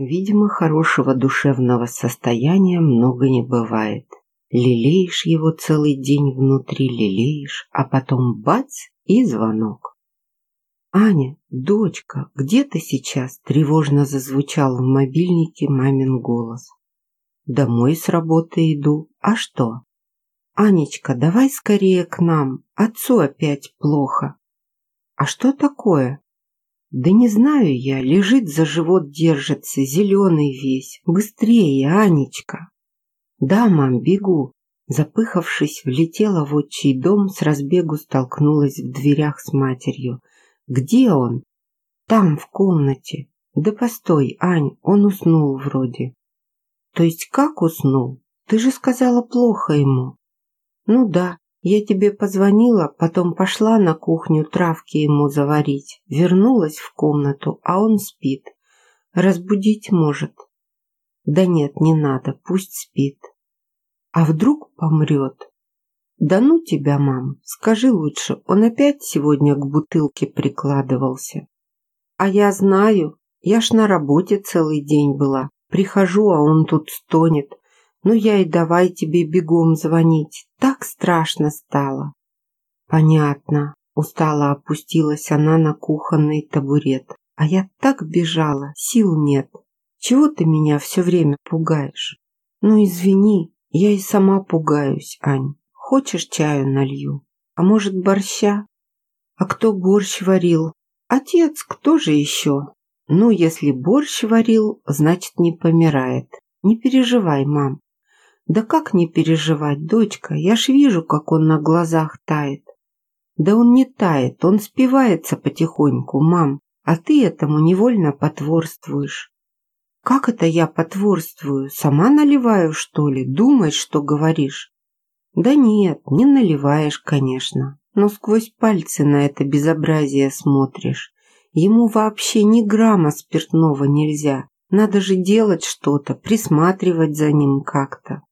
Видимо, хорошего душевного состояния много не бывает. Лелеешь его целый день внутри, лелеешь, а потом бац и звонок. «Аня, дочка, где ты сейчас?» – тревожно зазвучал в мобильнике мамин голос. «Домой с работы иду. А что?» «Анечка, давай скорее к нам. Отцу опять плохо». «А что такое?» «Да не знаю я, лежит за живот держится, зеленый весь. Быстрее, Анечка!» «Да, мам, бегу!» Запыхавшись, влетела в отчий дом, с разбегу столкнулась в дверях с матерью. «Где он?» «Там, в комнате». «Да постой, Ань, он уснул вроде». «То есть как уснул? Ты же сказала плохо ему». «Ну да, я тебе позвонила, потом пошла на кухню травки ему заварить. Вернулась в комнату, а он спит. Разбудить может. Да нет, не надо, пусть спит. А вдруг помрет? Да ну тебя, мам, скажи лучше, он опять сегодня к бутылке прикладывался. А я знаю, я ж на работе целый день была. Прихожу, а он тут стонет. Ну я и давай тебе бегом звонить. Так страшно стало. Понятно. Устало опустилась она на кухонный табурет. А я так бежала, сил нет. Чего ты меня все время пугаешь? Ну извини, я и сама пугаюсь, Ань. Хочешь чаю налью? А может борща? А кто борщ варил? Отец, кто же еще? Ну, если борщ варил, значит не помирает. Не переживай, мам. Да как не переживать, дочка? Я ж вижу, как он на глазах тает. Да он не тает, он спивается потихоньку, мам, а ты этому невольно потворствуешь. Как это я потворствую? Сама наливаю, что ли? Думаешь, что говоришь? Да нет, не наливаешь, конечно, но сквозь пальцы на это безобразие смотришь. Ему вообще ни грамма спиртного нельзя. Надо же делать что-то, присматривать за ним как-то.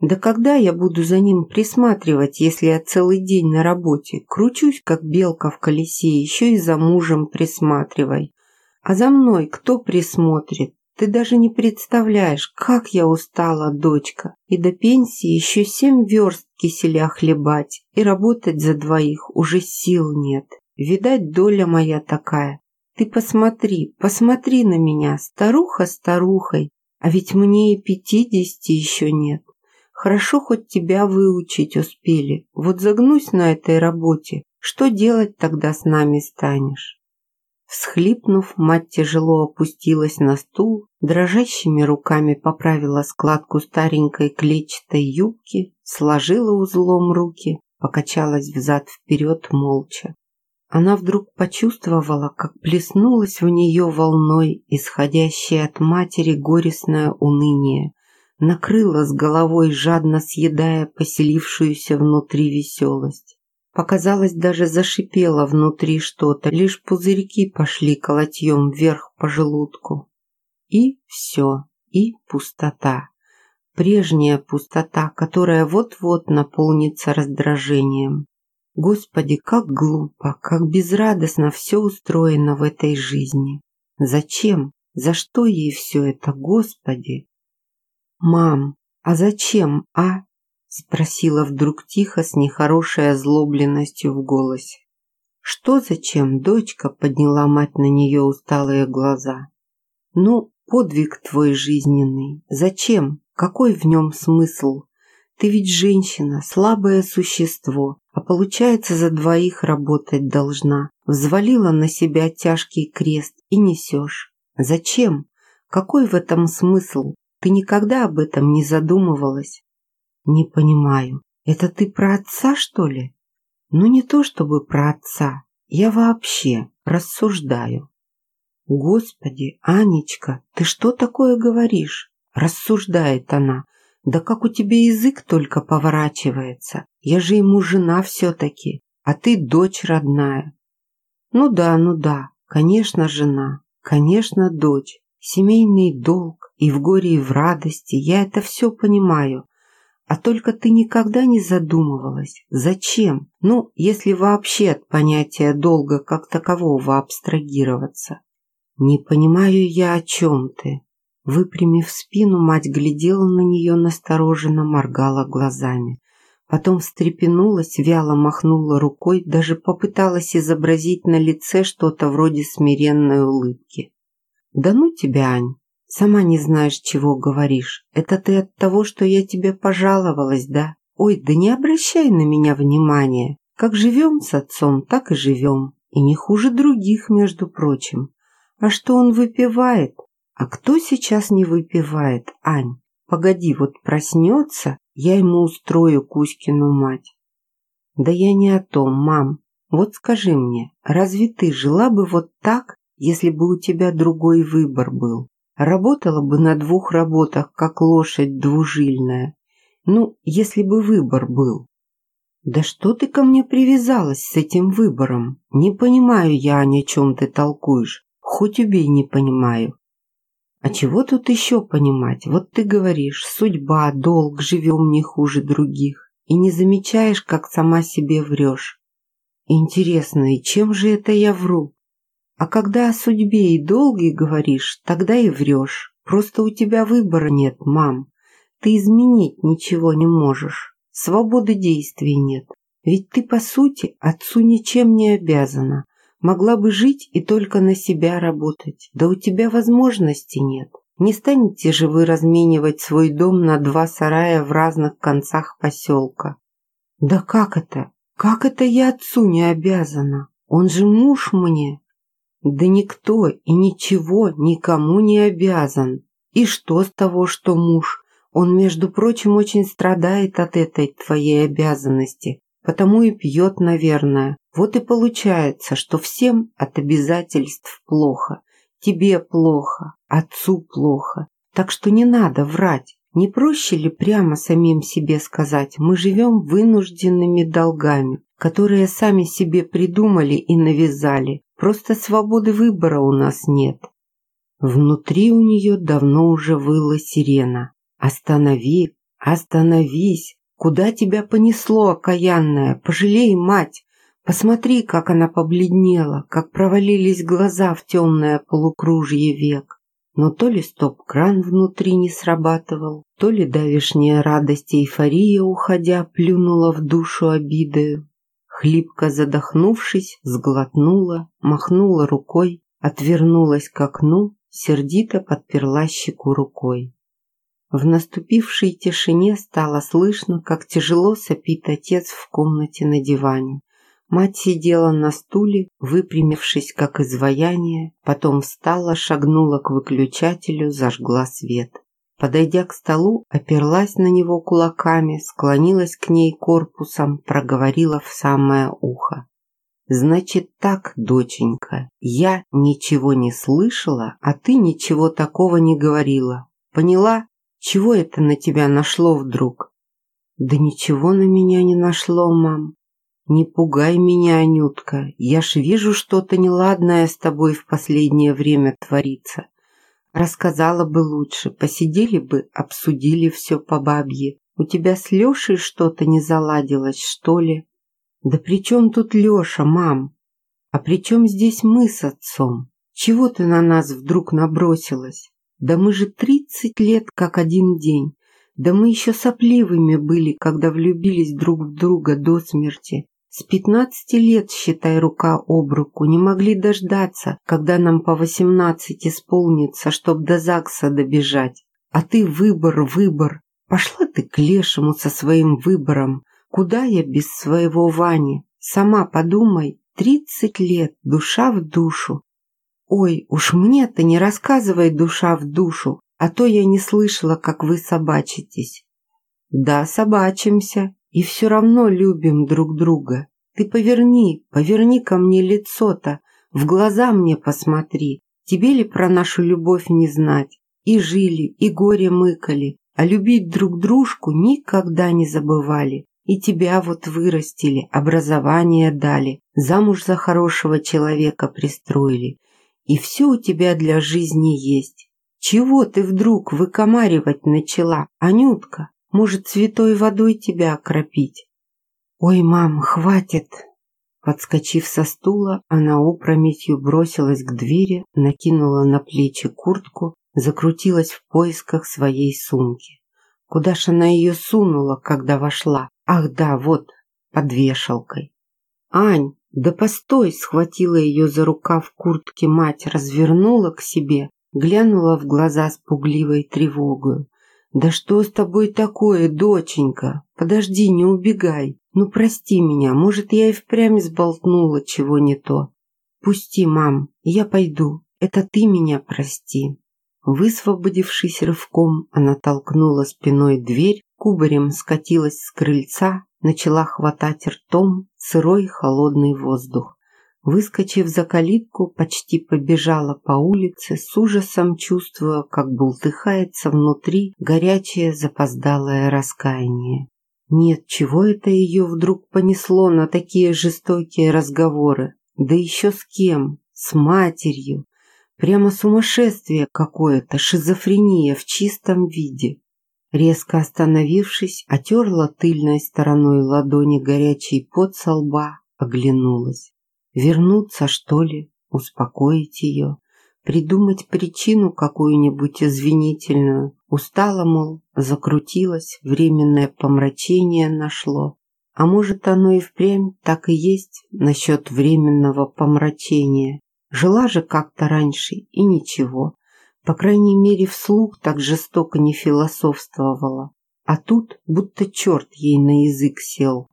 Да когда я буду за ним присматривать, если я целый день на работе? Кручусь, как белка в колесе, еще и за мужем присматривай. А за мной кто присмотрит? Ты даже не представляешь, как я устала, дочка. И до пенсии еще семь верст киселя хлебать, и работать за двоих уже сил нет. Видать, доля моя такая. Ты посмотри, посмотри на меня, старуха старухой, а ведь мне и пятидесяти еще нет. Хорошо хоть тебя выучить успели. Вот загнусь на этой работе, что делать тогда с нами станешь?» Всхлипнув, мать тяжело опустилась на стул, дрожащими руками поправила складку старенькой клетчатой юбки, сложила узлом руки, покачалась взад-вперед молча. Она вдруг почувствовала, как плеснулось в нее волной, исходящее от матери горестное уныние, накрыла с головой, жадно съедая поселившуюся внутри веселость. Показалось, даже зашипело внутри что-то, лишь пузырьки пошли колотьем вверх по желудку. И все, и пустота. Прежняя пустота, которая вот-вот наполнится раздражением. Господи, как глупо, как безрадостно все устроено в этой жизни. Зачем? За что ей все это, Господи? «Мам, а зачем, а?» спросила вдруг тихо с нехорошей озлобленностью в голосе. «Что зачем?» – дочка подняла мать на нее усталые глаза. «Ну, подвиг твой жизненный. Зачем? Какой в нем смысл? Ты ведь женщина, слабое существо, а получается за двоих работать должна. Взвалила на себя тяжкий крест и несешь. Зачем? Какой в этом смысл? Ты никогда об этом не задумывалась? Не понимаю. Это ты про отца, что ли? Ну, не то чтобы про отца. Я вообще рассуждаю. Господи, Анечка, ты что такое говоришь? Рассуждает она. Да как у тебя язык только поворачивается. Я же ему жена все-таки, а ты дочь родная. Ну да, ну да, конечно, жена, конечно, дочь. Семейный долг, и в горе, и в радости, я это все понимаю. А только ты никогда не задумывалась, зачем? Ну, если вообще от понятия долга как такового абстрагироваться. Не понимаю я, о чем ты. Выпрямив спину, мать глядела на нее настороженно, моргала глазами. Потом встрепенулась, вяло махнула рукой, даже попыталась изобразить на лице что-то вроде смиренной улыбки. «Да ну тебя, Ань! Сама не знаешь, чего говоришь. Это ты от того, что я тебе пожаловалась, да? Ой, да не обращай на меня внимания. Как живем с отцом, так и живем. И не хуже других, между прочим. А что он выпивает? А кто сейчас не выпивает, Ань? Погоди, вот проснется, я ему устрою Кузькину мать. Да я не о том, мам. Вот скажи мне, разве ты жила бы вот так, если бы у тебя другой выбор был? Работала бы на двух работах, как лошадь двужильная. Ну, если бы выбор был. Да что ты ко мне привязалась с этим выбором? Не понимаю я, о чем ты толкуешь. Хоть убей, не понимаю. А чего тут еще понимать? Вот ты говоришь, судьба, долг, живем не хуже других. И не замечаешь, как сама себе врешь. Интересно, и чем же это я вру? А когда о судьбе и долге говоришь, тогда и врешь. Просто у тебя выбора нет, мам. Ты изменить ничего не можешь. Свободы действий нет. Ведь ты, по сути, отцу ничем не обязана. Могла бы жить и только на себя работать. Да у тебя возможности нет. Не станете же вы разменивать свой дом на два сарая в разных концах поселка. Да как это? Как это я отцу не обязана? Он же муж мне. Да никто и ничего никому не обязан. И что с того, что муж? Он, между прочим, очень страдает от этой твоей обязанности потому и пьет, наверное. Вот и получается, что всем от обязательств плохо. Тебе плохо, отцу плохо. Так что не надо врать. Не проще ли прямо самим себе сказать, мы живем вынужденными долгами, которые сами себе придумали и навязали. Просто свободы выбора у нас нет. Внутри у нее давно уже выла сирена. «Останови! Остановись! Куда тебя понесло, окаянная? Пожалей, мать! Посмотри, как она побледнела, как провалились глаза в темное полукружье век. Но то ли стоп-кран внутри не срабатывал, то ли давишняя радость и эйфория, уходя, плюнула в душу обидою. Хлипко задохнувшись, сглотнула, махнула рукой, отвернулась к окну, сердито подперла щеку рукой. В наступившей тишине стало слышно, как тяжело сопит отец в комнате на диване. Мать сидела на стуле, выпрямившись, как изваяние, потом встала, шагнула к выключателю, зажгла свет. Подойдя к столу, оперлась на него кулаками, склонилась к ней корпусом, проговорила в самое ухо. «Значит так, доченька, я ничего не слышала, а ты ничего такого не говорила. Поняла?» Чего это на тебя нашло вдруг? Да ничего на меня не нашло, мам. Не пугай меня, Анютка. Я ж вижу что-то неладное с тобой в последнее время творится. Рассказала бы лучше, посидели бы, обсудили все по бабье. У тебя с Лешей что-то не заладилось, что ли? Да при чем тут Леша, мам? А при чем здесь мы с отцом? Чего ты на нас вдруг набросилась? Да мы же тридцать лет как один день. Да мы еще сопливыми были, когда влюбились друг в друга до смерти. С пятнадцати лет, считай, рука об руку, не могли дождаться, когда нам по восемнадцать исполнится, чтоб до ЗАГСа добежать. А ты выбор, выбор. Пошла ты к лешему со своим выбором. Куда я без своего Вани? Сама подумай, тридцать лет, душа в душу. «Ой, уж мне-то не рассказывай душа в душу, а то я не слышала, как вы собачитесь». «Да, собачимся, и все равно любим друг друга. Ты поверни, поверни ко мне лицо-то, в глаза мне посмотри. Тебе ли про нашу любовь не знать? И жили, и горе мыкали, а любить друг дружку никогда не забывали. И тебя вот вырастили, образование дали, замуж за хорошего человека пристроили и все у тебя для жизни есть. Чего ты вдруг выкомаривать начала, Анютка? Может, святой водой тебя окропить? Ой, мам, хватит. Подскочив со стула, она опрометью бросилась к двери, накинула на плечи куртку, закрутилась в поисках своей сумки. Куда ж она ее сунула, когда вошла? Ах да, вот, под вешалкой. «Ань, да постой!» – схватила ее за рукав куртки мать, развернула к себе, глянула в глаза с пугливой тревогой. «Да что с тобой такое, доченька? Подожди, не убегай. Ну, прости меня, может, я и впрямь сболтнула чего не то. Пусти, мам, я пойду. Это ты меня прости». Высвободившись рывком, она толкнула спиной дверь, кубарем скатилась с крыльца, начала хватать ртом сырой холодный воздух. Выскочив за калитку, почти побежала по улице, с ужасом чувствуя, как бултыхается внутри горячее запоздалое раскаяние. Нет, чего это ее вдруг понесло на такие жестокие разговоры? Да еще с кем? С матерью. Прямо сумасшествие какое-то, шизофрения в чистом виде. Резко остановившись, отерла тыльной стороной ладони горячий пот со лба, оглянулась. Вернуться, что ли? Успокоить ее? Придумать причину какую-нибудь извинительную? Устала, мол, закрутилась, временное помрачение нашло. А может, оно и впрямь так и есть насчет временного помрачения. Жила же как-то раньше и ничего. По крайней мере, вслух так жестоко не философствовала. А тут будто черт ей на язык сел.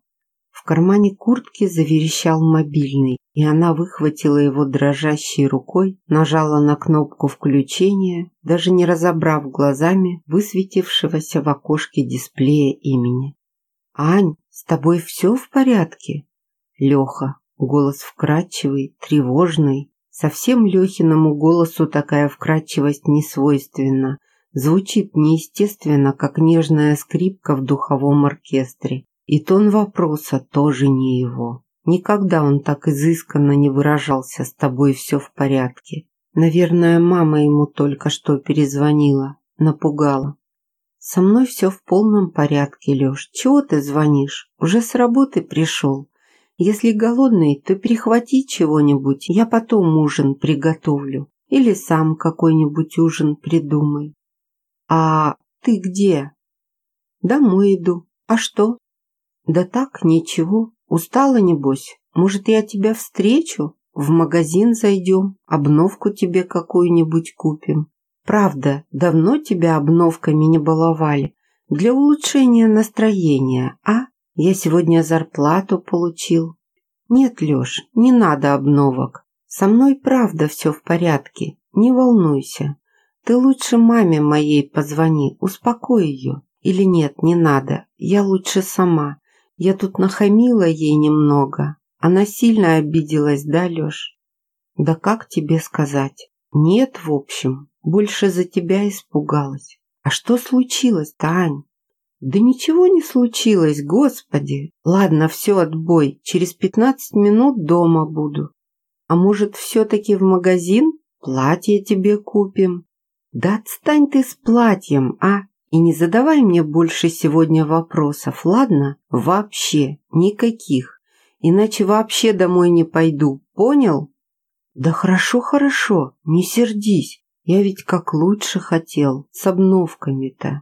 Кармане куртки заверещал мобильный, и она выхватила его дрожащей рукой, нажала на кнопку включения, даже не разобрав глазами высветившегося в окошке дисплея имени. «Ань, с тобой все в порядке?» Леха, голос вкрадчивый, тревожный, Совсем Лехиному голосу такая вкрадчивость не свойственна. Звучит неестественно, как нежная скрипка в духовом оркестре. И тон вопроса тоже не его. Никогда он так изысканно не выражался «с тобой все в порядке». Наверное, мама ему только что перезвонила, напугала. «Со мной все в полном порядке, Леш. Чего ты звонишь? Уже с работы пришел. Если голодный, то перехвати чего-нибудь, я потом ужин приготовлю. Или сам какой-нибудь ужин придумай. А ты где? Домой иду. А что? Да так, ничего. Устала, небось? Может, я тебя встречу? В магазин зайдем, обновку тебе какую-нибудь купим. Правда, давно тебя обновками не баловали. Для улучшения настроения, а? Я сегодня зарплату получил. Нет, Леш, не надо обновок. Со мной правда все в порядке. Не волнуйся. Ты лучше маме моей позвони, успокой ее. Или нет, не надо. Я лучше сама. Я тут нахамила ей немного. Она сильно обиделась, да, Леш? Да как тебе сказать? Нет, в общем, больше за тебя испугалась. А что случилось, Тань? Да ничего не случилось, господи. Ладно, все, отбой. Через пятнадцать минут дома буду. А может, все-таки в магазин? Платье тебе купим. Да отстань ты с платьем, а? И не задавай мне больше сегодня вопросов, ладно? Вообще никаких. Иначе вообще домой не пойду, понял? Да хорошо, хорошо, не сердись. Я ведь как лучше хотел, с обновками-то.